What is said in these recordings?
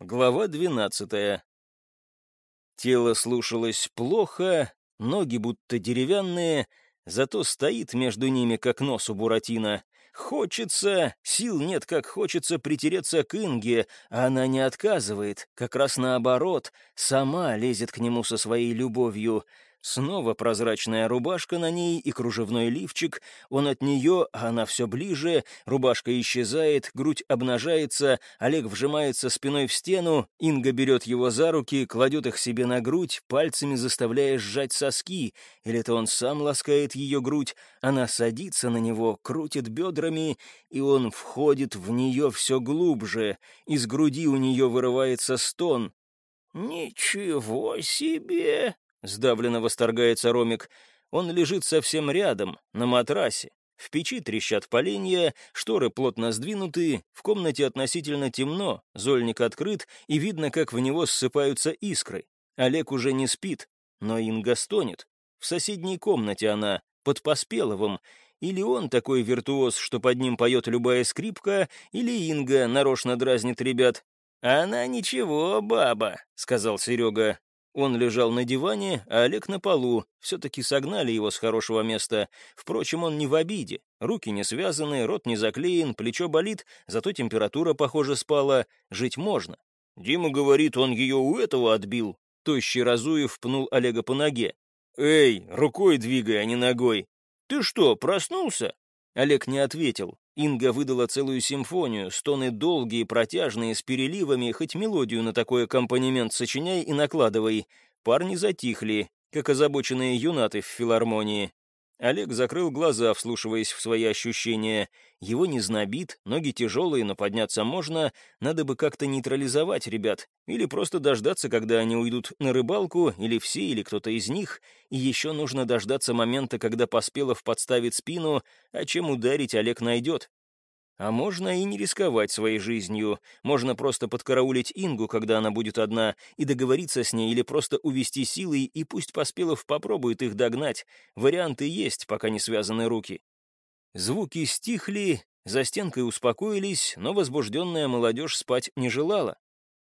Глава двенадцатая. Тело слушалось плохо, ноги будто деревянные, зато стоит между ними, как нос у Буратино. Хочется, сил нет, как хочется притереться к Инге, а она не отказывает, как раз наоборот, сама лезет к нему со своей любовью — Снова прозрачная рубашка на ней и кружевной лифчик. Он от нее, а она все ближе. Рубашка исчезает, грудь обнажается. Олег вжимается спиной в стену. Инга берет его за руки, кладет их себе на грудь, пальцами заставляя сжать соски. Или это он сам ласкает ее грудь. Она садится на него, крутит бедрами, и он входит в нее все глубже. Из груди у нее вырывается стон. «Ничего себе!» Сдавленно восторгается Ромик. Он лежит совсем рядом, на матрасе. В печи трещат поленья, шторы плотно сдвинуты, в комнате относительно темно, зольник открыт, и видно, как в него ссыпаются искры. Олег уже не спит, но Инга стонет. В соседней комнате она, под Поспеловым. Или он такой виртуоз, что под ним поет любая скрипка, или Инга нарочно дразнит ребят. «Она ничего, баба», — сказал Серега. Он лежал на диване, а Олег на полу. Все-таки согнали его с хорошего места. Впрочем, он не в обиде. Руки не связаны, рот не заклеен, плечо болит, зато температура, похоже, спала. Жить можно. Дима говорит, он ее у этого отбил. Тощий Разуев пнул Олега по ноге. «Эй, рукой двигай, а не ногой!» «Ты что, проснулся?» Олег не ответил. Инга выдала целую симфонию, стоны долгие, протяжные, с переливами, хоть мелодию на такой аккомпанемент сочиняй и накладывай. Парни затихли, как озабоченные юнаты в филармонии. Олег закрыл глаза, вслушиваясь в свои ощущения. Его не знобит, ноги тяжелые, но подняться можно. Надо бы как-то нейтрализовать ребят. Или просто дождаться, когда они уйдут на рыбалку, или все, или кто-то из них. И еще нужно дождаться момента, когда Поспелов подставит спину, а чем ударить Олег найдет. А можно и не рисковать своей жизнью. Можно просто подкараулить Ингу, когда она будет одна, и договориться с ней или просто увести силой, и пусть Поспелов попробует их догнать. Варианты есть, пока не связаны руки. Звуки стихли, за стенкой успокоились, но возбужденная молодежь спать не желала.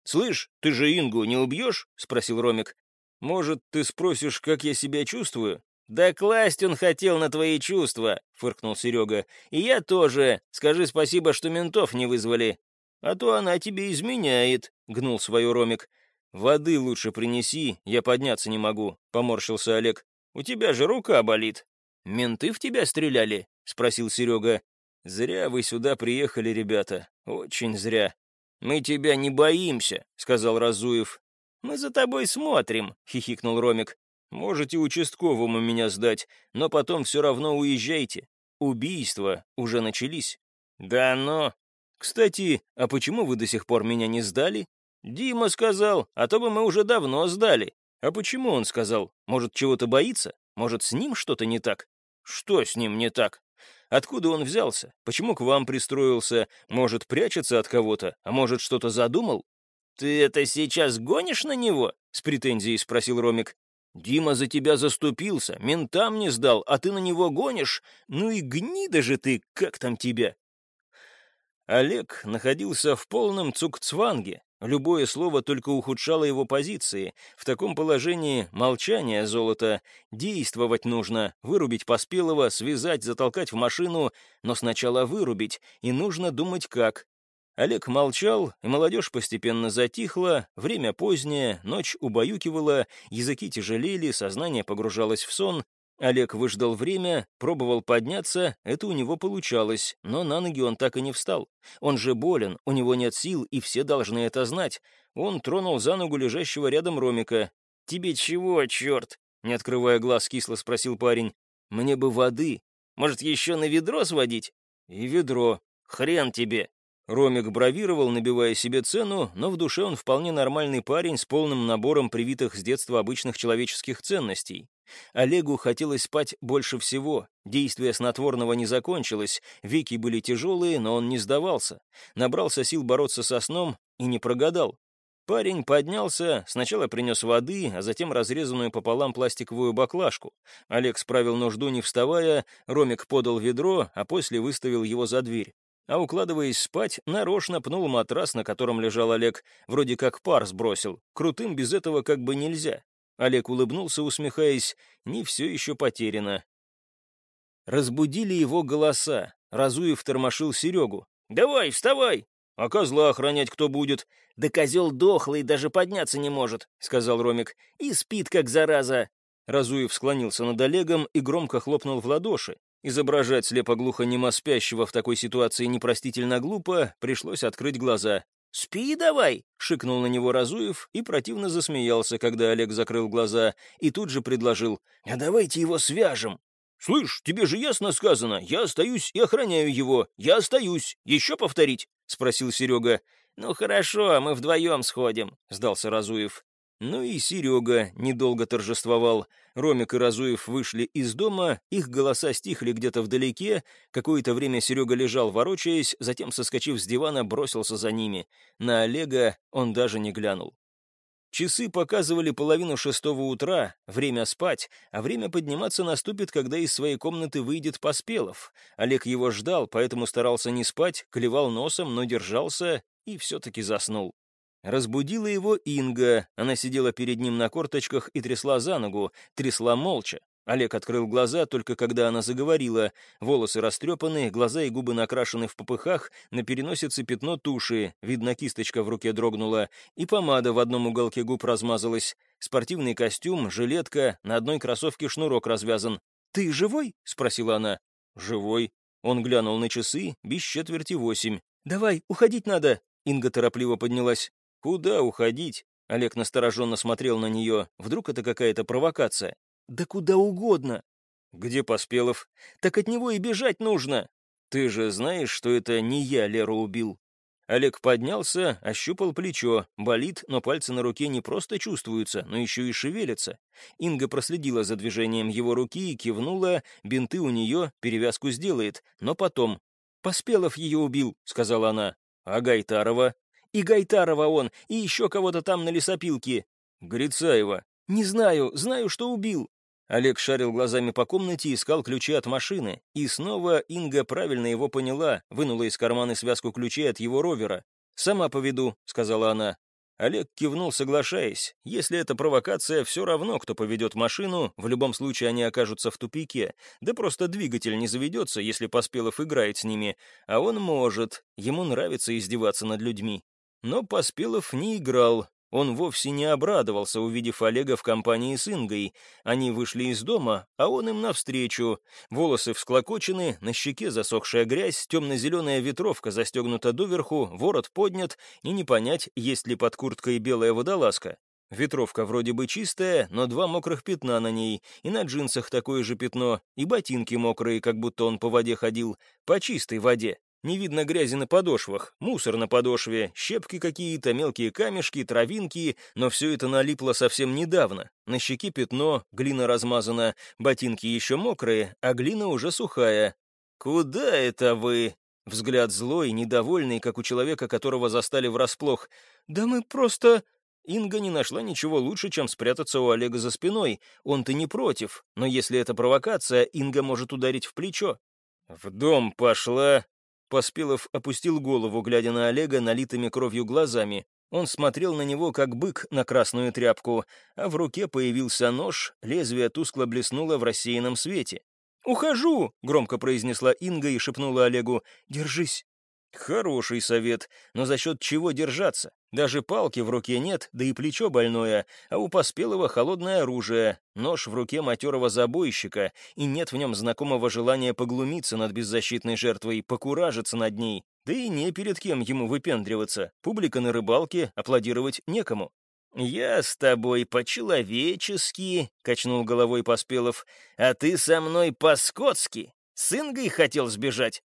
«Слышь, ты же Ингу не убьешь?» — спросил Ромик. «Может, ты спросишь, как я себя чувствую?» «Да класть он хотел на твои чувства», — фыркнул Серега. «И я тоже. Скажи спасибо, что ментов не вызвали. А то она тебе изменяет», — гнул свою Ромик. «Воды лучше принеси, я подняться не могу», — поморщился Олег. «У тебя же рука болит». «Менты в тебя стреляли?» — спросил Серега. «Зря вы сюда приехали, ребята. Очень зря». «Мы тебя не боимся», — сказал Разуев. «Мы за тобой смотрим», — хихикнул Ромик. Можете участковому меня сдать, но потом все равно уезжайте. Убийства уже начались. Да но... Кстати, а почему вы до сих пор меня не сдали? Дима сказал, а то бы мы уже давно сдали. А почему он сказал? Может, чего-то боится? Может, с ним что-то не так? Что с ним не так? Откуда он взялся? Почему к вам пристроился? Может, прячется от кого-то? А может, что-то задумал? «Ты это сейчас гонишь на него?» — с претензией спросил Ромик. Дима за тебя заступился, ментам не сдал, а ты на него гонишь? Ну и гнида же ты, как там тебя?» Олег находился в полном цукцванге. Любое слово только ухудшало его позиции. В таком положении молчание золото. Действовать нужно, вырубить Поспелого, связать, затолкать в машину, но сначала вырубить, и нужно думать как. Олег молчал, и молодежь постепенно затихла, время позднее, ночь убаюкивала, языки тяжелели, сознание погружалось в сон. Олег выждал время, пробовал подняться, это у него получалось, но на ноги он так и не встал. Он же болен, у него нет сил, и все должны это знать. Он тронул за ногу лежащего рядом Ромика. «Тебе чего, черт?» — не открывая глаз, кисло спросил парень. «Мне бы воды. Может, еще на ведро сводить?» «И ведро. Хрен тебе!» Ромик бравировал, набивая себе цену, но в душе он вполне нормальный парень с полным набором привитых с детства обычных человеческих ценностей. Олегу хотелось спать больше всего. Действие снотворного не закончилось, веки были тяжелые, но он не сдавался. Набрался сил бороться со сном и не прогадал. Парень поднялся, сначала принес воды, а затем разрезанную пополам пластиковую баклажку. Олег справил нужду, не вставая, Ромик подал ведро, а после выставил его за дверь. А укладываясь спать, нарочно пнул матрас, на котором лежал Олег, вроде как пар сбросил. Крутым без этого как бы нельзя. Олег улыбнулся, усмехаясь, не все еще потеряно. Разбудили его голоса. Разуев тормошил Серегу. «Давай, вставай! А козла охранять кто будет?» «Да козел дохлый, даже подняться не может», — сказал Ромик. «И спит, как зараза». Разуев склонился над Олегом и громко хлопнул в ладоши. Изображать слепо-глухо-немо спящего в такой ситуации непростительно глупо, пришлось открыть глаза. «Спи давай!» — шикнул на него Разуев и противно засмеялся, когда Олег закрыл глаза, и тут же предложил. «А давайте его свяжем!» «Слышь, тебе же ясно сказано, я остаюсь и охраняю его. Я остаюсь. Еще повторить?» — спросил Серега. «Ну хорошо, мы вдвоем сходим», — сдался Разуев. Ну и Серега недолго торжествовал. Ромик и Разуев вышли из дома, их голоса стихли где-то вдалеке. Какое-то время Серега лежал, ворочаясь, затем, соскочив с дивана, бросился за ними. На Олега он даже не глянул. Часы показывали половину шестого утра, время спать, а время подниматься наступит, когда из своей комнаты выйдет Поспелов. Олег его ждал, поэтому старался не спать, клевал носом, но держался и все-таки заснул. Разбудила его Инга. Она сидела перед ним на корточках и трясла за ногу, трясла молча. Олег открыл глаза, только когда она заговорила. Волосы растрепаны, глаза и губы накрашены в попыхах, на переносице пятно туши, видно, кисточка в руке дрогнула, и помада в одном уголке губ размазалась. Спортивный костюм, жилетка, на одной кроссовке шнурок развязан. «Ты живой?» — спросила она. «Живой». Он глянул на часы, без четверти восемь. «Давай, уходить надо!» Инга торопливо поднялась. «Куда уходить?» Олег настороженно смотрел на нее. Вдруг это какая-то провокация? «Да куда угодно». «Где Поспелов?» «Так от него и бежать нужно». «Ты же знаешь, что это не я Леру убил?» Олег поднялся, ощупал плечо. Болит, но пальцы на руке не просто чувствуются, но еще и шевелятся. Инга проследила за движением его руки и кивнула. Бинты у нее, перевязку сделает, но потом. «Поспелов ее убил», — сказала она. «А Гайтарова?» И Гайтарова он, и еще кого-то там на лесопилке. Грицаева. Не знаю, знаю, что убил. Олег шарил глазами по комнате, искал ключи от машины. И снова Инга правильно его поняла, вынула из кармана связку ключей от его ровера. «Сама поведу», — сказала она. Олег кивнул, соглашаясь. Если это провокация, все равно, кто поведет машину, в любом случае они окажутся в тупике. Да просто двигатель не заведется, если Поспелов играет с ними. А он может. Ему нравится издеваться над людьми. Но Поспелов не играл. Он вовсе не обрадовался, увидев Олега в компании с Ингой. Они вышли из дома, а он им навстречу. Волосы всклокочены, на щеке засохшая грязь, темно-зеленая ветровка застегнута доверху, ворот поднят, и не понять, есть ли под курткой белая водолазка. Ветровка вроде бы чистая, но два мокрых пятна на ней, и на джинсах такое же пятно, и ботинки мокрые, как будто он по воде ходил, по чистой воде. Не видно грязи на подошвах, мусор на подошве, щепки какие-то, мелкие камешки, травинки, но все это налипло совсем недавно. На щеке пятно, глина размазана, ботинки еще мокрые, а глина уже сухая. «Куда это вы?» Взгляд злой, недовольный, как у человека, которого застали врасплох. «Да мы просто...» Инга не нашла ничего лучше, чем спрятаться у Олега за спиной. Он-то не против, но если это провокация, Инга может ударить в плечо. «В дом пошла», Поспелов опустил голову, глядя на Олега налитыми кровью глазами. Он смотрел на него, как бык на красную тряпку, а в руке появился нож, лезвие тускло блеснуло в рассеянном свете. «Ухожу!» — громко произнесла Инга и шепнула Олегу. «Держись!» Хороший совет, но за счет чего держаться? Даже палки в руке нет, да и плечо больное, а у Поспелого холодное оружие, нож в руке матерого забойщика, и нет в нем знакомого желания поглумиться над беззащитной жертвой, покуражиться над ней. Да и не перед кем ему выпендриваться. Публика на рыбалке, аплодировать некому. «Я с тобой по-человечески», — качнул головой Поспелов, «а ты со мной по-скотски. С Ингой хотел сбежать?»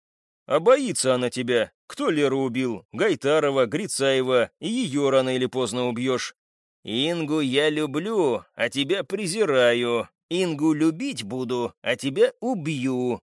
А боится она тебя. Кто Леру убил? Гайтарова, Грицаева. И ее рано или поздно убьешь. Ингу я люблю, а тебя презираю. Ингу любить буду, а тебя убью.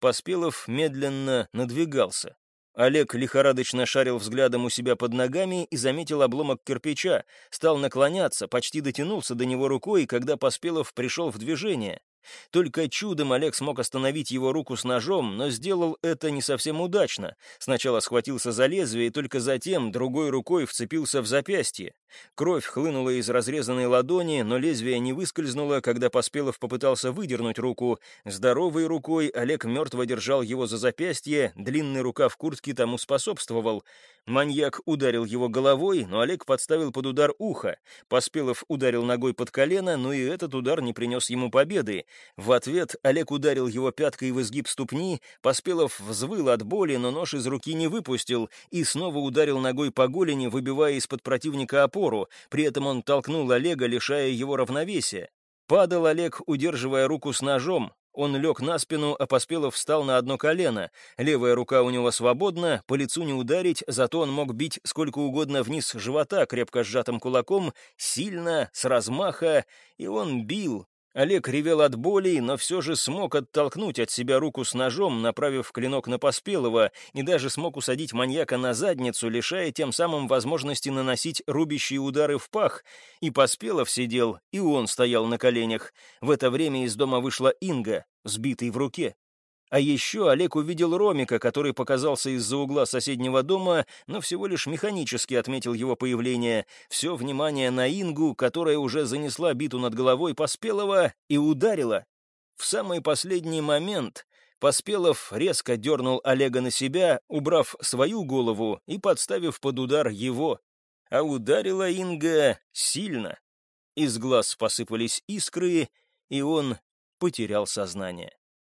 Поспелов медленно надвигался. Олег лихорадочно шарил взглядом у себя под ногами и заметил обломок кирпича, стал наклоняться, почти дотянулся до него рукой, когда Поспелов пришел в движение. Только чудом Олег смог остановить его руку с ножом, но сделал это не совсем удачно. Сначала схватился за лезвие, и только затем другой рукой вцепился в запястье. Кровь хлынула из разрезанной ладони, но лезвие не выскользнуло, когда Поспелов попытался выдернуть руку. Здоровой рукой Олег мертво держал его за запястье, длинный рукав куртки тому способствовал. Маньяк ударил его головой, но Олег подставил под удар ухо. Поспелов ударил ногой под колено, но и этот удар не принес ему победы. В ответ Олег ударил его пяткой в изгиб ступни, Поспелов взвыл от боли, но нож из руки не выпустил, и снова ударил ногой по голени, выбивая из-под противника опору. При этом он толкнул Олега, лишая его равновесия. Падал Олег, удерживая руку с ножом. Он лег на спину, а Поспелов встал на одно колено. Левая рука у него свободна, по лицу не ударить, зато он мог бить сколько угодно вниз живота крепко сжатым кулаком, сильно, с размаха, и он бил, Олег ревел от боли, но все же смог оттолкнуть от себя руку с ножом, направив клинок на Поспелого, и даже смог усадить маньяка на задницу, лишая тем самым возможности наносить рубящие удары в пах. И Поспелов сидел, и он стоял на коленях. В это время из дома вышла Инга, сбитый в руке. А еще Олег увидел Ромика, который показался из-за угла соседнего дома, но всего лишь механически отметил его появление. Все внимание на Ингу, которая уже занесла биту над головой Поспелого и ударила. В самый последний момент Поспелов резко дернул Олега на себя, убрав свою голову и подставив под удар его. А ударила Инга сильно. Из глаз посыпались искры, и он потерял сознание.